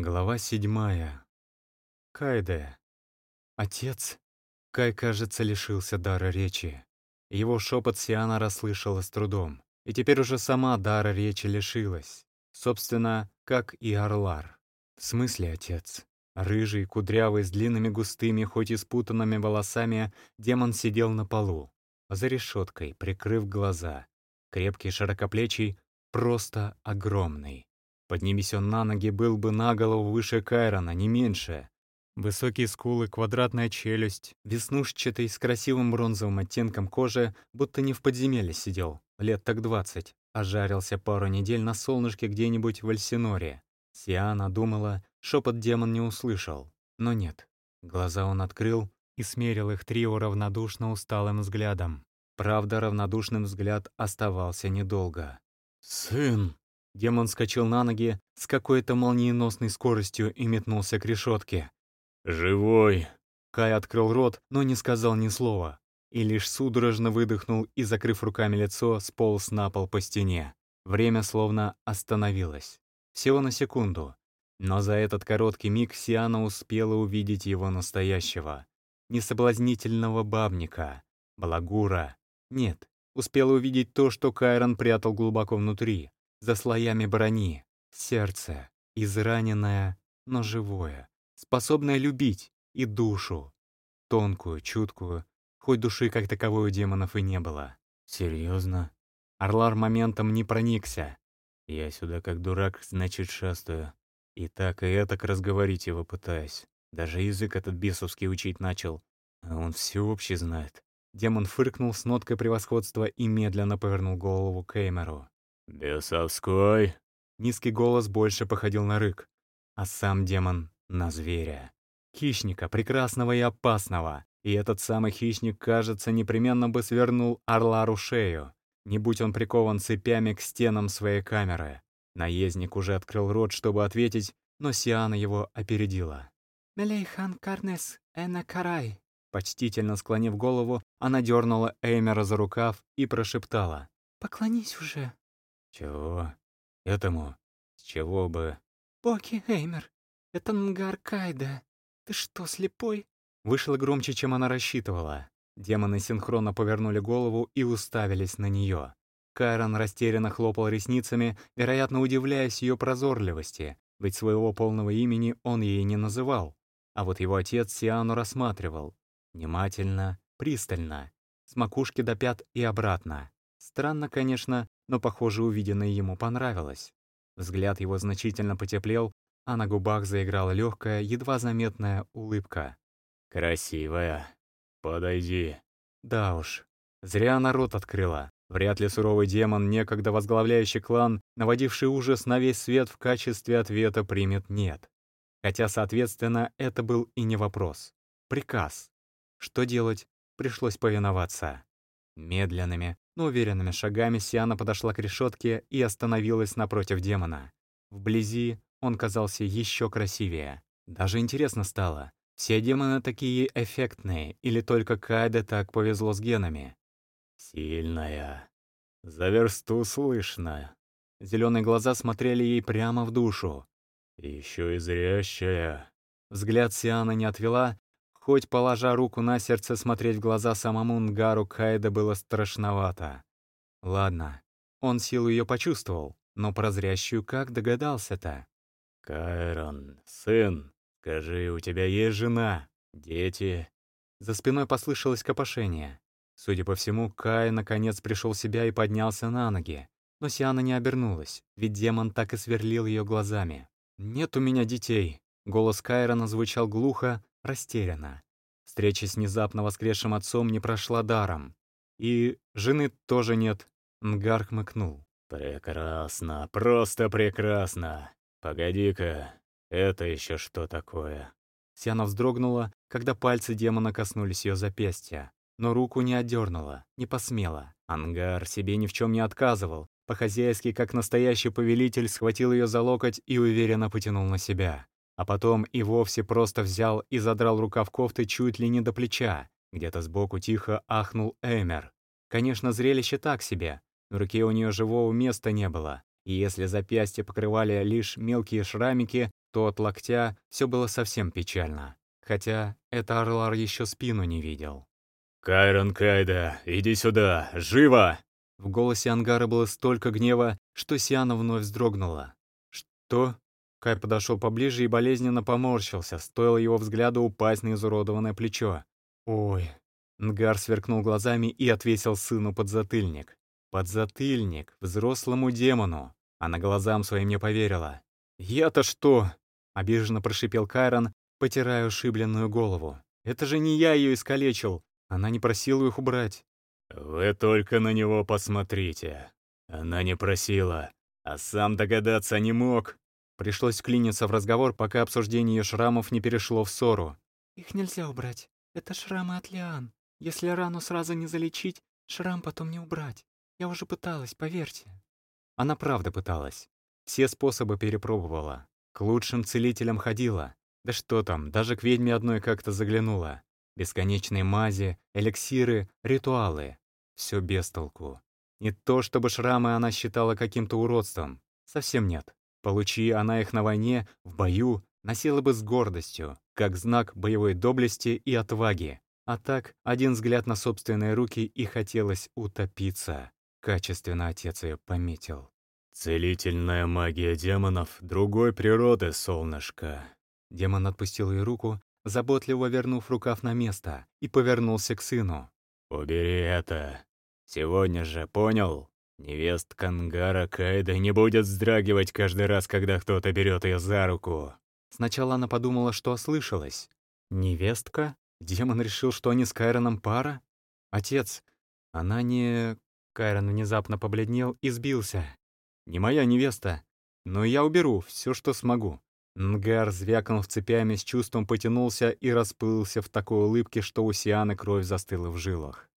Глава седьмая. Кайде. Отец. Кай, кажется, лишился дара речи. Его шепот Сиана расслышала с трудом. И теперь уже сама дара речи лишилась. Собственно, как и Орлар. В смысле, отец? Рыжий, кудрявый, с длинными густыми, хоть и спутанными волосами, демон сидел на полу, за решеткой, прикрыв глаза. Крепкий, широкоплечий, просто огромный. Поднимись он на ноги, был бы на голову выше Кайрона, не меньше. Высокие скулы, квадратная челюсть, веснушчатый, с красивым бронзовым оттенком кожи, будто не в подземелье сидел, лет так двадцать, а жарился пару недель на солнышке где-нибудь в Альсиноре. Сиана думала, шепот демон не услышал, но нет. Глаза он открыл и смерил их трио равнодушно усталым взглядом. Правда, равнодушным взгляд оставался недолго. «Сын!» Демон скачал на ноги с какой-то молниеносной скоростью и метнулся к решетке. «Живой!» Кай открыл рот, но не сказал ни слова. И лишь судорожно выдохнул и, закрыв руками лицо, сполз на пол по стене. Время словно остановилось. Всего на секунду. Но за этот короткий миг Сиана успела увидеть его настоящего. Не соблазнительного бабника, балагура. Нет, успела увидеть то, что Кайрон прятал глубоко внутри за слоями брони, сердце, израненное, но живое, способное любить и душу, тонкую, чуткую, хоть души как таковой у демонов и не было. Серьезно? Орлар моментом не проникся. Я сюда как дурак, значит, шастаю. И так, и этак разговорить его пытаюсь. Даже язык этот бесовский учить начал. А он все вообще знает. Демон фыркнул с ноткой превосходства и медленно повернул голову к Эймеру. «Бесовской!» Низкий голос больше походил на рык, а сам демон — на зверя. Хищника, прекрасного и опасного. И этот самый хищник, кажется, непременно бы свернул Орлару шею, не будь он прикован цепями к стенам своей камеры. Наездник уже открыл рот, чтобы ответить, но Сиана его опередила. «Мелейхан Карнес Эна Карай». Почтительно склонив голову, она дернула Эймера за рукав и прошептала. «Поклонись уже». «Чего? Этому? С чего бы?» «Боки, Эймер, это Нгар Кайда. Ты что, слепой?» Вышло громче, чем она рассчитывала. Демоны синхронно повернули голову и уставились на нее. Кайрон растерянно хлопал ресницами, вероятно, удивляясь ее прозорливости, ведь своего полного имени он ей не называл. А вот его отец Сиану рассматривал. Внимательно, пристально, с макушки до пят и обратно. Странно, конечно, но, похоже, увиденное ему понравилось. Взгляд его значительно потеплел, а на губах заиграла легкая, едва заметная улыбка. «Красивая. Подойди». Да уж, зря народ открыла. Вряд ли суровый демон, некогда возглавляющий клан, наводивший ужас на весь свет в качестве ответа, примет «нет». Хотя, соответственно, это был и не вопрос. Приказ. Что делать? Пришлось повиноваться. Медленными, но уверенными шагами Сиана подошла к решетке и остановилась напротив демона. Вблизи он казался еще красивее. Даже интересно стало, все демоны такие эффектные, или только Кайде так повезло с генами? «Сильная. За версту слышно». Зеленые глаза смотрели ей прямо в душу. «Еще и зрящая». Взгляд Сиана не отвела, хоть, положа руку на сердце, смотреть в глаза самому Нгару Кайда было страшновато. Ладно, он силу ее почувствовал, но прозрящую как догадался-то? «Кайрон, сын, скажи, у тебя есть жена, дети?» За спиной послышалось копошение. Судя по всему, Кай наконец пришел в себя и поднялся на ноги. Но Сиана не обернулась, ведь демон так и сверлил ее глазами. «Нет у меня детей», — голос Кайрона звучал глухо, растерянно. Встреча с внезапно воскресшим отцом не прошла даром. И жены тоже нет. Нгар хмыкнул. «Прекрасно, просто прекрасно. Погоди-ка, это еще что такое?» Сиана вздрогнула, когда пальцы демона коснулись ее запястья. Но руку не отдернула, не посмела. Ангар себе ни в чем не отказывал. По-хозяйски, как настоящий повелитель, схватил ее за локоть и уверенно потянул на себя. А потом и вовсе просто взял и задрал рукав кофты чуть ли не до плеча. Где-то сбоку тихо ахнул Эмер. Конечно, зрелище так себе. В руке у нее живого места не было. И если запястья покрывали лишь мелкие шрамики, то от локтя все было совсем печально. Хотя это Орлар еще спину не видел. «Кайрон Кайда, иди сюда! Живо!» В голосе Ангара было столько гнева, что Сиана вновь вздрогнула. «Что?» Кай подошел поближе и болезненно поморщился, стоило его взгляду упасть на изуродованное плечо. «Ой!» Нгар сверкнул глазами и отвесил сыну подзатыльник. Подзатыльник, взрослому демону. Она глазам своим не поверила. «Я-то что?» — обиженно прошипел Кайрон, потирая ушибленную голову. «Это же не я ее искалечил. Она не просила их убрать». «Вы только на него посмотрите. Она не просила, а сам догадаться не мог». Пришлось клиниться в разговор, пока обсуждение ее шрамов не перешло в ссору. «Их нельзя убрать. Это шрамы от лиан. Если рану сразу не залечить, шрам потом не убрать. Я уже пыталась, поверьте». Она правда пыталась. Все способы перепробовала. К лучшим целителям ходила. Да что там, даже к ведьме одной как-то заглянула. Бесконечные мази, эликсиры, ритуалы. Все без толку. Не то чтобы шрамы она считала каким-то уродством. Совсем нет. Получи она их на войне, в бою, носила бы с гордостью, как знак боевой доблести и отваги. А так, один взгляд на собственные руки и хотелось утопиться. Качественно отец ее пометил. «Целительная магия демонов другой природы, солнышко». Демон отпустил ее руку, заботливо вернув рукав на место, и повернулся к сыну. «Убери это. Сегодня же, понял? Невест Кангара Кайда не будет вздрагивать каждый раз, когда кто-то берет ее за руку. Сначала она подумала, что ослышалась. Невестка? Демон решил, что они с Кайроном пара? Отец, она не... Кайрон внезапно побледнел и сбился. Не моя невеста. Но я уберу все, что смогу. Нгар, звякнув цепями, с чувством потянулся и расплылся в такой улыбке, что у Сианы кровь застыла в жилах.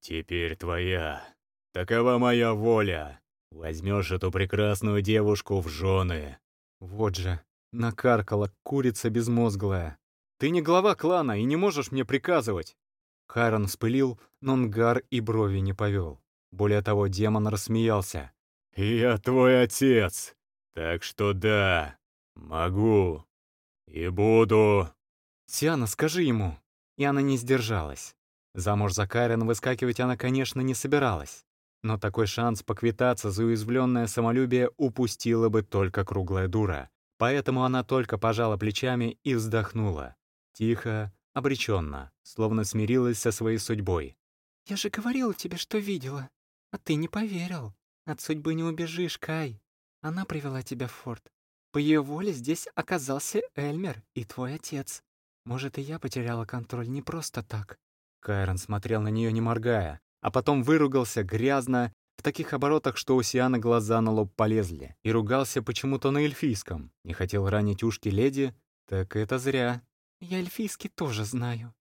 «Теперь твоя», Такова моя воля. Возьмешь эту прекрасную девушку в жены. Вот же, накаркала курица безмозглая. Ты не глава клана и не можешь мне приказывать. Харон вспылил, но Нгар и брови не повел. Более того, демон рассмеялся. «Я твой отец, так что да, могу и буду». «Сиана, скажи ему». И она не сдержалась. Замуж за Кайрен выскакивать она, конечно, не собиралась. Но такой шанс поквитаться за уязвленное самолюбие упустила бы только круглая дура. Поэтому она только пожала плечами и вздохнула. Тихо, обреченно, словно смирилась со своей судьбой. «Я же говорила тебе, что видела. А ты не поверил. От судьбы не убежишь, Кай. Она привела тебя в форт. По ее воле здесь оказался Эльмер и твой отец. Может, и я потеряла контроль не просто так». Кайрон смотрел на нее, не моргая а потом выругался грязно, в таких оборотах, что у Сиана глаза на лоб полезли, и ругался почему-то на эльфийском. Не хотел ранить ушки леди, так это зря. «Я эльфийский тоже знаю».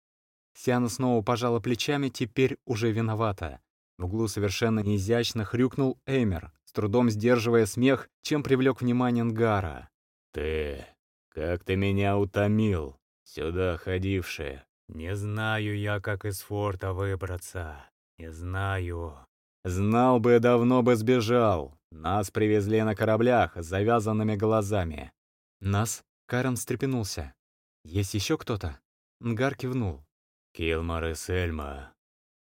Сиана снова пожала плечами, теперь уже виновата. В углу совершенно неизящно хрюкнул Эмер, с трудом сдерживая смех, чем привлек внимание Нгара. «Ты... как ты меня утомил, сюда ходивший. Не знаю я, как из форта выбраться. «Не знаю. Знал бы, давно бы сбежал. Нас привезли на кораблях с завязанными глазами». «Нас?» — Карен встрепенулся. «Есть еще кто-то?» Нгар кивнул. «Килмар и Сельма.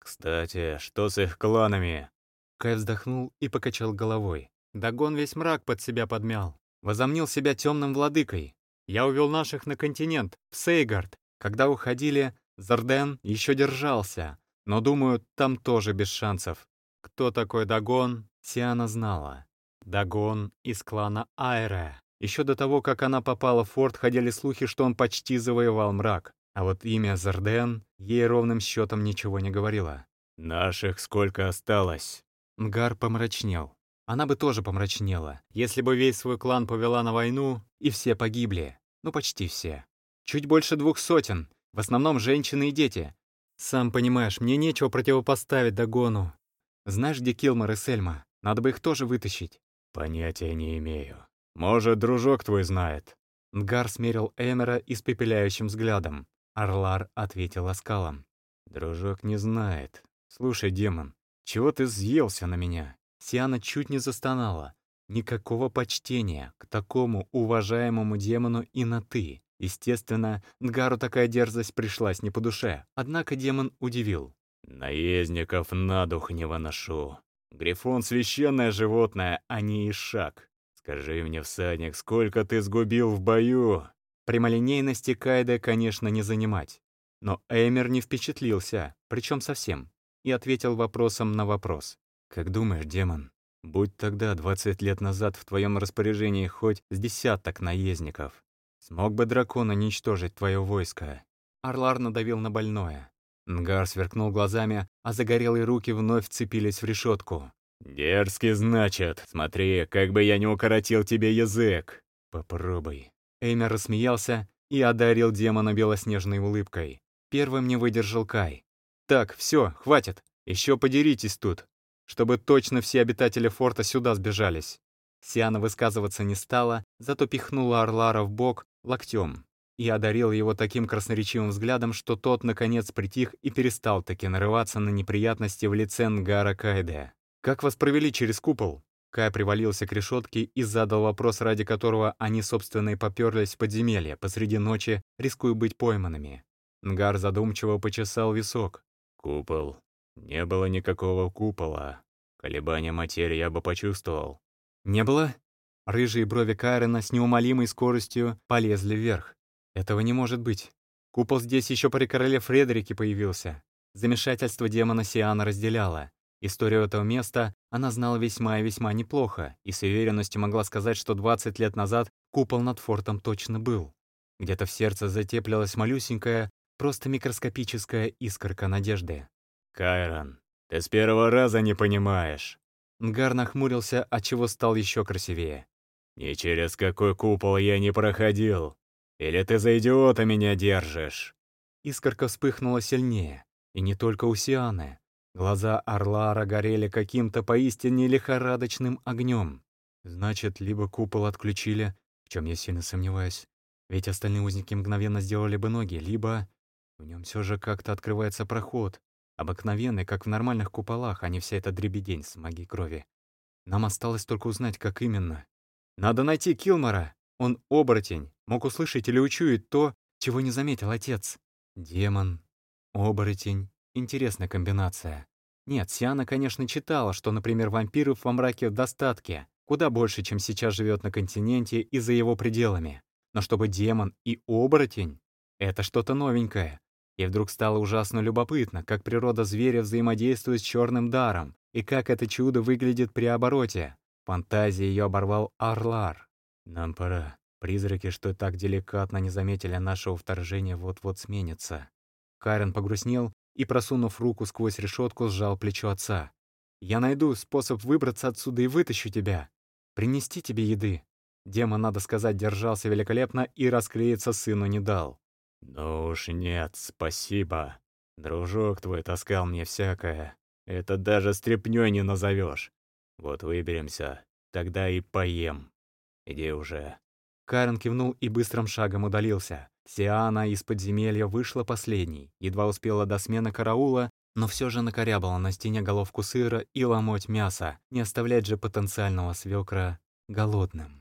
Кстати, что с их кланами?» Кай вздохнул и покачал головой. Дагон весь мрак под себя подмял. Возомнил себя темным владыкой. Я увел наших на континент, в Сейгард. Когда уходили, Зарден еще держался, но, думаю, там тоже без шансов. Кто такой Дагон, Сиана знала. Дагон из клана Айре. Еще до того, как она попала в форт, ходили слухи, что он почти завоевал мрак. А вот имя Зарден ей ровным счетом ничего не говорило. «Наших сколько осталось?» Нгар помрачнел. Она бы тоже помрачнела, если бы весь свой клан повела на войну, и все погибли. Ну, почти все. Чуть больше двух сотен, в основном женщины и дети, сам понимаешь, мне нечего противопоставить Дагону. Знаешь, где Килмор и Сельма? Надо бы их тоже вытащить. Понятия не имею. Может, дружок твой знает. Нгар смерил Эмера испепеляющим взглядом. Орлар ответил оскалом. «Дружок не знает. Слушай, демон, чего ты съелся на меня?» Сиана чуть не застонала. Никакого почтения к такому уважаемому демону и на «ты». Естественно, Нгару такая дерзость пришлась не по душе, однако демон удивил. «Наездников на дух не выношу. Грифон — священное животное, а не ишак. Скажи мне, всадник, сколько ты сгубил в бою?» Прямолинейности Кайда, конечно, не занимать. Но Эймер не впечатлился, причем совсем, и ответил вопросом на вопрос. «Как думаешь, демон, будь тогда 20 лет назад в твоем распоряжении хоть с десяток наездников, смог бы дракон уничтожить твое войско?» Орлар надавил на больное. Нгар сверкнул глазами, а загорелые руки вновь вцепились в решетку. «Дерзкий, значит. Смотри, как бы я не укоротил тебе язык». «Попробуй». Эймер рассмеялся и одарил демона белоснежной улыбкой. Первым не выдержал Кай. «Так, все, хватит. Еще подеритесь тут, чтобы точно все обитатели форта сюда сбежались». Сиана высказываться не стала, зато пихнула Орлара в бок локтем и одарил его таким красноречивым взглядом, что тот, наконец, притих и перестал таки нарываться на неприятности в лице Нгара Кайде. «Как вас провели через купол?» Кай привалился к решетке и задал вопрос, ради которого они, собственно, и попёрлись в подземелье посреди ночи, рискуя быть пойманными. Нгар задумчиво почесал висок. «Купол. Не было никакого купола. Колебания материи я бы почувствовал». «Не было?» Рыжие брови Кайрена с неумолимой скоростью полезли вверх. Этого не может быть. Купол здесь еще при короле Фредерике появился. Замешательство демона Сиана разделяло. Историю этого места она знала весьма и весьма неплохо, и с уверенностью могла сказать, что 20 лет назад купол над фортом точно был. Где-то в сердце затеплилась малюсенькая, просто микроскопическая искорка надежды. «Кайрон, ты с первого раза не понимаешь». Нгар нахмурился, отчего стал еще красивее. «Ни через какой купол я не проходил. Или ты за идиота меня держишь?» Искорка вспыхнула сильнее. И не только у Сианы. Глаза Орлара горели каким-то поистине лихорадочным огнем. Значит, либо купол отключили, в чем я сильно сомневаюсь, ведь остальные узники мгновенно сделали бы ноги, либо в нем все же как-то открывается проход, обыкновенный, как в нормальных куполах, а не вся эта дребедень с магией крови. Нам осталось только узнать, как именно. Надо найти Килмора. Он оборотень, мог услышать или учуять то, чего не заметил отец. Демон, оборотень. Интересная комбинация. Нет, Сиана, конечно, читала, что, например, вампиров во мраке в достатке, куда больше, чем сейчас живет на континенте и за его пределами. Но чтобы демон и оборотень — это что-то новенькое. И вдруг стало ужасно любопытно, как природа зверя взаимодействует с черным даром, и как это чудо выглядит при обороте. Фантазия ее оборвал Арлар. Нам пора. Призраки, что так деликатно не заметили нашего вторжения, вот-вот сменятся. Карен погрустнел и, просунув руку сквозь решетку, сжал плечо отца. «Я найду способ выбраться отсюда и вытащу тебя. Принести тебе еды». Демон, надо сказать, держался великолепно и расклеиться сыну не дал. «Ну уж нет, спасибо. Дружок твой таскал мне всякое. Это даже стряпнёй не назовешь. Вот выберемся, тогда и поем». Иди уже». Карен кивнул и быстрым шагом удалился. Сиана из подземелья вышла последней, едва успела до смены караула, но все же накорябала на стене головку сыра и ломоть мяса, не оставлять же потенциального свекра голодным.